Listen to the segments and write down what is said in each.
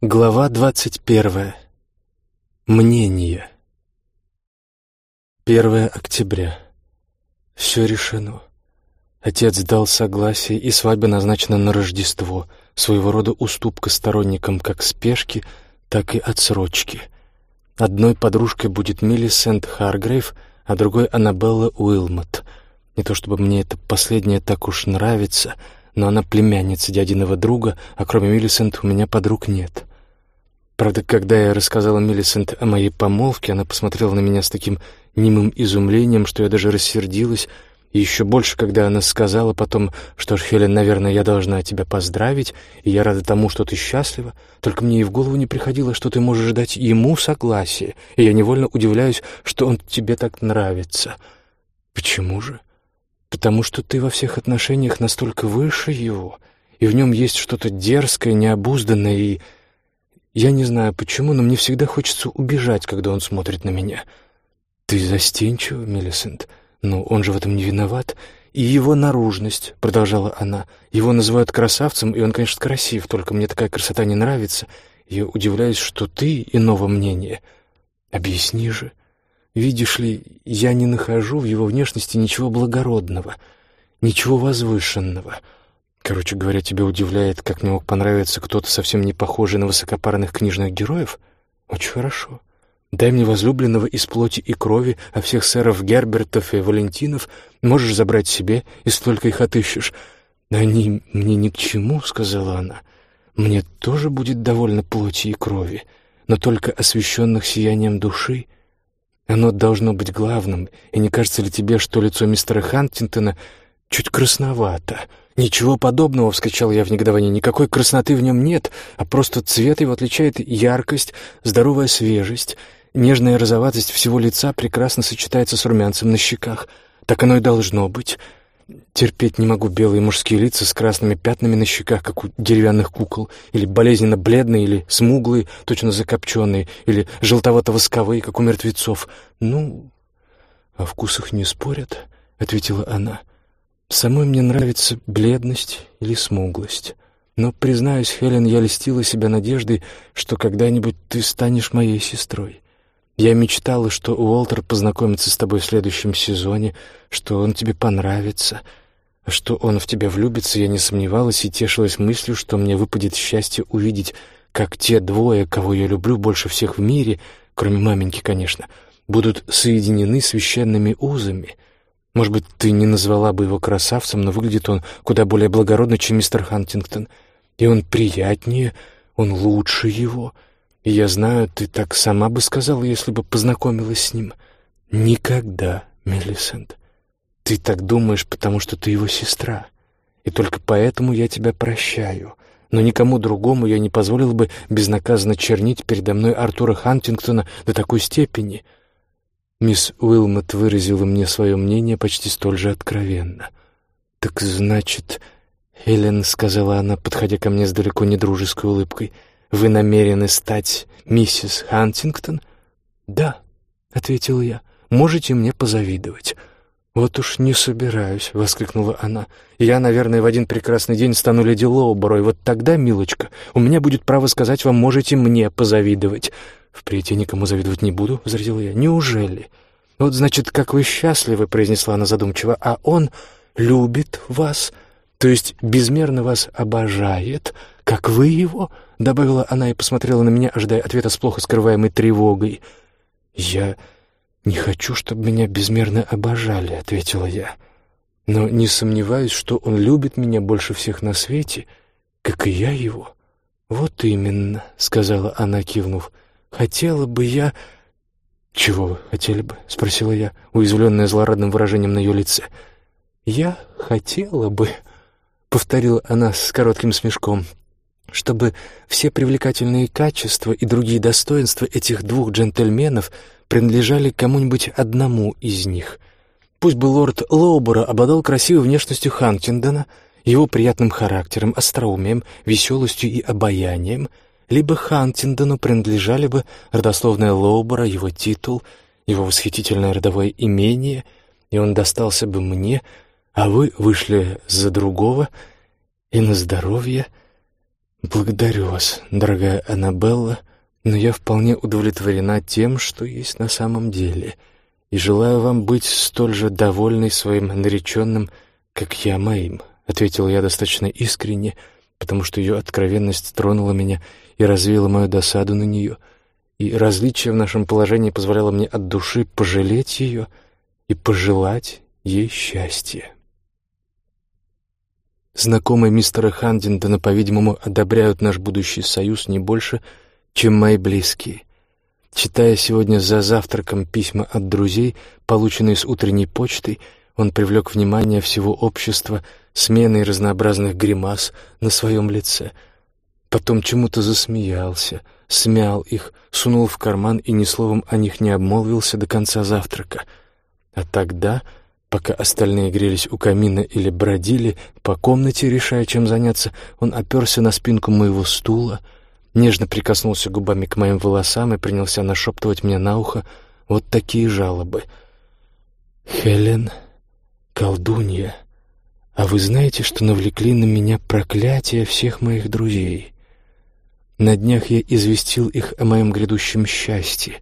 Глава двадцать первая. Мнение. Первое октября. Все решено. Отец дал согласие, и свадьба назначена на Рождество, своего рода уступка сторонникам как спешки, так и отсрочки. Одной подружкой будет Миллисент Харгрейв, а другой — Аннабелла Уилмот. Не то чтобы мне это последнее так уж нравится, но она племянница дядиного друга, а кроме Миллисент у меня подруг нет. Правда, когда я рассказала Миллисент о моей помолвке, она посмотрела на меня с таким немым изумлением, что я даже рассердилась, и еще больше, когда она сказала потом, что ж, Хелен, наверное, я должна тебя поздравить, и я рада тому, что ты счастлива, только мне и в голову не приходило, что ты можешь дать ему согласие, и я невольно удивляюсь, что он тебе так нравится. Почему же? Потому что ты во всех отношениях настолько выше его, и в нем есть что-то дерзкое, необузданное и я не знаю почему, но мне всегда хочется убежать, когда он смотрит на меня. Ты застенчива, Миллисент, но он же в этом не виноват. И его наружность, — продолжала она, — его называют красавцем, и он, конечно, красив, только мне такая красота не нравится. Я удивляюсь, что ты иного мнения. Объясни же. Видишь ли, я не нахожу в его внешности ничего благородного, ничего возвышенного. Короче говоря, тебя удивляет, как мне мог понравиться кто-то совсем не похожий на высокопарных книжных героев? Очень хорошо. Дай мне возлюбленного из плоти и крови, а всех сэров Гербертов и Валентинов можешь забрать себе, и столько их отыщешь. Они мне ни к чему, — сказала она. Мне тоже будет довольно плоти и крови, но только освещенных сиянием души. Оно должно быть главным, и не кажется ли тебе, что лицо мистера Хантингтона чуть красновато?» «Ничего подобного!» — вскричал я в негодовании. «Никакой красноты в нем нет, а просто цвет его отличает яркость, здоровая свежесть. Нежная розоватость всего лица прекрасно сочетается с румянцем на щеках. Так оно и должно быть. Терпеть не могу белые мужские лица с красными пятнами на щеках, как у деревянных кукол, или болезненно бледные, или смуглые, точно закопченные, или желтовато-восковые, как у мертвецов. Ну, о вкусах не спорят», — ответила она. Самой мне нравится бледность или смуглость. Но, признаюсь, Хелен, я льстила себя надеждой, что когда-нибудь ты станешь моей сестрой. Я мечтала, что Уолтер познакомится с тобой в следующем сезоне, что он тебе понравится, что он в тебя влюбится, я не сомневалась и тешилась мыслью, что мне выпадет счастье увидеть, как те двое, кого я люблю больше всех в мире, кроме маменьки, конечно, будут соединены священными узами — может быть, ты не назвала бы его красавцем, но выглядит он куда более благородно, чем мистер Хантингтон. И он приятнее, он лучше его. Я знаю, ты так сама бы сказала, если бы познакомилась с ним. Никогда, Мелисент. Ты так думаешь, потому что ты его сестра. И только поэтому я тебя прощаю. Но никому другому я не позволил бы безнаказанно чернить передо мной Артура Хантингтона до такой степени — Мисс Уилмот выразила мне свое мнение почти столь же откровенно. «Так значит...» — Хелен сказала она, подходя ко мне с далеко не дружеской улыбкой. «Вы намерены стать миссис Хантингтон?» «Да», — ответил я. «Можете мне позавидовать». «Вот уж не собираюсь», — воскликнула она. «Я, наверное, в один прекрасный день стану леди Лоуборо, и вот тогда, милочка, у меня будет право сказать вам, можете мне позавидовать. «Впредь я никому завидовать не буду», — возразила я. «Неужели?» «Вот, значит, как вы счастливы», — произнесла она задумчиво, «а он любит вас, то есть безмерно вас обожает, как вы его?» — добавила она и посмотрела на меня, ожидая ответа с плохо скрываемой тревогой. «Я не хочу, чтобы меня безмерно обожали», — ответила я. «Но не сомневаюсь, что он любит меня больше всех на свете, как и я его». «Вот именно», — сказала она, кивнув, — Хотела бы я...» «Чего вы хотели бы?» — спросила я, уязвленная злорадным выражением на ее лице. «Я хотела бы...» — повторила она с коротким смешком, «чтобы все привлекательные качества и другие достоинства этих двух джентльменов принадлежали кому-нибудь одному из них. Пусть бы лорд Лоубора обладал красивой внешностью Хантиндона, его приятным характером, остроумием, веселостью и обаянием — либо Хантиндону принадлежали бы родословная Лоубора, его титул, его восхитительное родовое имение, и он достался бы мне, а вы вышли за другого, и на здоровье. «Благодарю вас, дорогая Аннабелла, но я вполне удовлетворена тем, что есть на самом деле, и желаю вам быть столь же довольной своим нареченным, как я моим», — ответил я достаточно искренне, потому что ее откровенность тронула меня и развеяла мою досаду на нее, и различие в нашем положении позволяло мне от души пожалеть ее и пожелать ей счастья. Знакомые мистера Хандингтона, по-видимому, одобряют наш будущий союз не больше, чем мои близкие. Читая сегодня за завтраком письма от друзей, полученные с утренней почтой, он привлек внимание всего общества сменой разнообразных гримас на своем лице. Потом чему-то засмеялся, смял их, сунул в карман и ни словом о них не обмолвился до конца завтрака. А тогда Пока остальные грелись у камина или бродили по комнате, решая, чем заняться, он оперся на спинку моего стула, нежно прикоснулся губами к моим волосам и принялся нашептывать мне на ухо вот такие жалобы. «Хелен, колдунья, а вы знаете, что навлекли на меня проклятие всех моих друзей? На днях я известил их о моем грядущем счастье,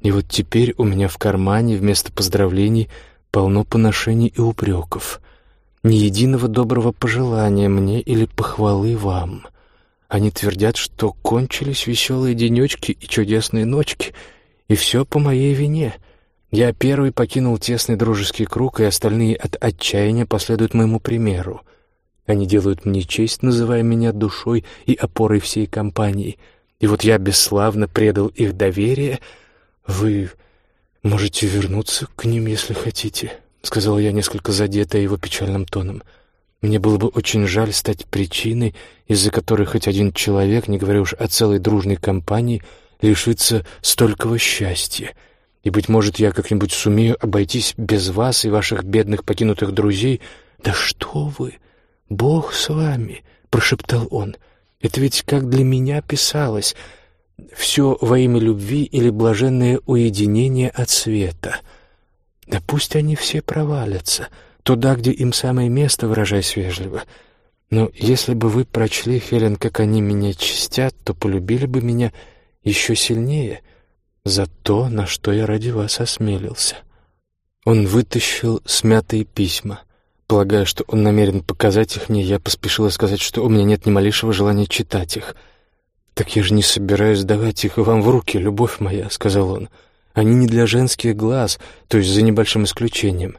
и вот теперь у меня в кармане вместо поздравлений — полно поношений и упреков. Ни единого доброго пожелания мне или похвалы вам. Они твердят, что кончились веселые денечки и чудесные ночки, и все по моей вине. Я первый покинул тесный дружеский круг, и остальные от отчаяния последуют моему примеру. Они делают мне честь, называя меня душой и опорой всей компании. И вот я бесславно предал их доверие. Вы «Можете вернуться к ним, если хотите», — сказала я, несколько задетая его печальным тоном. «Мне было бы очень жаль стать причиной, из-за которой хоть один человек, не говоря уж о целой дружной компании, лишится столького счастья. И, быть может, я как-нибудь сумею обойтись без вас и ваших бедных покинутых друзей. Да что вы! Бог с вами!» — прошептал он. «Это ведь как для меня писалось...» все во имя любви или блаженное уединение от света. Да пусть они все провалятся, туда, где им самое место, выражаясь вежливо. Но если бы вы прочли, Хелен, как они меня чистят, то полюбили бы меня еще сильнее за то, на что я ради вас осмелился. Он вытащил смятые письма. Полагая, что он намерен показать их мне, я поспешила сказать, что у меня нет ни малейшего желания читать их — «Так я же не собираюсь давать их вам в руки, любовь моя», — сказал он. «Они не для женских глаз, то есть за небольшим исключением.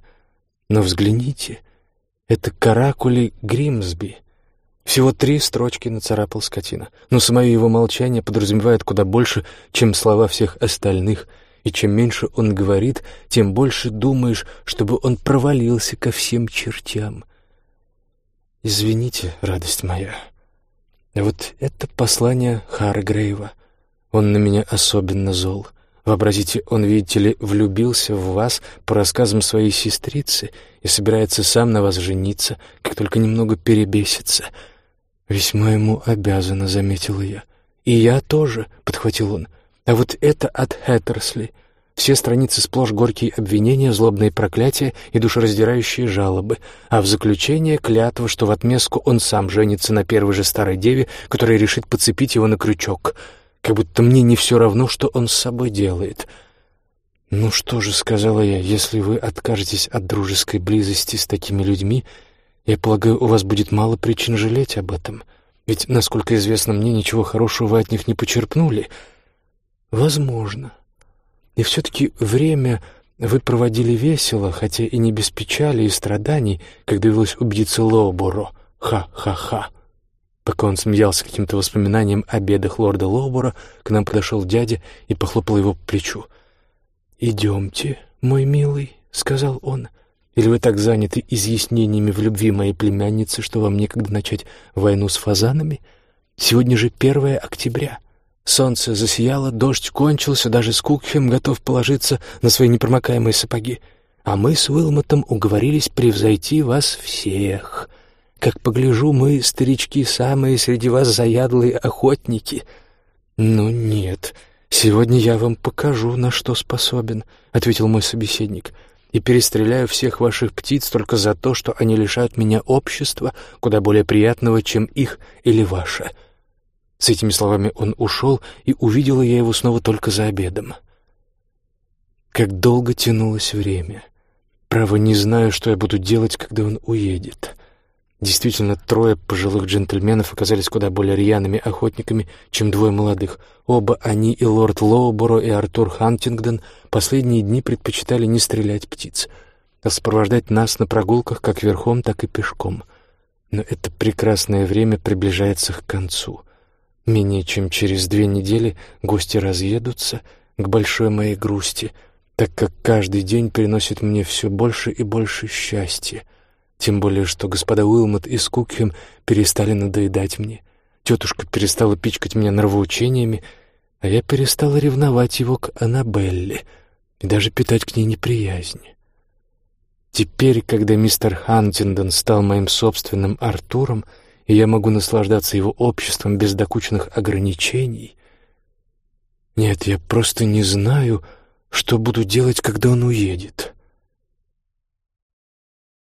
Но взгляните, это каракули Гримсби». Всего три строчки нацарапал скотина, но самое его молчание подразумевает куда больше, чем слова всех остальных, и чем меньше он говорит, тем больше думаешь, чтобы он провалился ко всем чертям. «Извините, радость моя», вот это послание Харгрейва. Он на меня особенно зол. Вообразите, он, видите ли, влюбился в вас по рассказам своей сестрицы и собирается сам на вас жениться, как только немного перебесится. Весьма ему обязана, заметила я. И я тоже, подхватил он. А вот это от Хэттерсли — все страницы сплошь горькие обвинения, злобные проклятия и душераздирающие жалобы, а в заключение клятва, что в отместку он сам женится на первой же старой деве, которая решит подцепить его на крючок. Как будто мне не все равно, что он с собой делает. «Ну что же», — сказала я, — «если вы откажетесь от дружеской близости с такими людьми, я полагаю, у вас будет мало причин жалеть об этом. Ведь, насколько известно мне, ничего хорошего вы от них не почерпнули». «Возможно», и все-таки время вы проводили весело, хотя и не без печали и страданий, как довелось убедиться Лоуборо. Ха-ха-ха. Пока он смеялся каким-то воспоминанием о бедах лорда Лоубора, к нам подошел дядя и похлопал его по плечу. «Идемте, мой милый», — сказал он. «Или вы так заняты изъяснениями в любви моей племянницы, что вам некогда начать войну с фазанами? Сегодня же первое октября». Солнце засияло, дождь кончился, даже Скукхем готов положиться на свои непромокаемые сапоги. А мы с Уилмотом уговорились превзойти вас всех. Как погляжу, мы, старички, самые среди вас заядлые охотники. Ну нет, сегодня я вам покажу, на что способен, — ответил мой собеседник, — и перестреляю всех ваших птиц только за то, что они лишают меня общества, куда более приятного, чем их или ваше. С этими словами он ушел, и увидела я его снова только за обедом. Как долго тянулось время. Право, не знаю, что я буду делать, когда он уедет. Действительно, трое пожилых джентльменов оказались куда более рьяными охотниками, чем двое молодых. Оба они, и лорд Лоуборо, и Артур Хантингдон, последние дни предпочитали не стрелять птиц, а сопровождать нас на прогулках как верхом, так и пешком. Но это прекрасное время приближается к концу. Менее чем через две недели гости разъедутся к большой моей грусти, так как каждый день приносит мне все больше и больше счастья — тем более, что господа Уилмот и Скукхем перестали надоедать мне. Тетушка перестала пичкать меня нравоучениями, а я перестала ревновать его к Аннабелле и даже питать к ней неприязнь. Теперь, когда мистер Хантиндон стал моим собственным Артуром, и я могу наслаждаться его обществом без докучных ограничений... Нет, я просто не знаю, что буду делать, когда он уедет.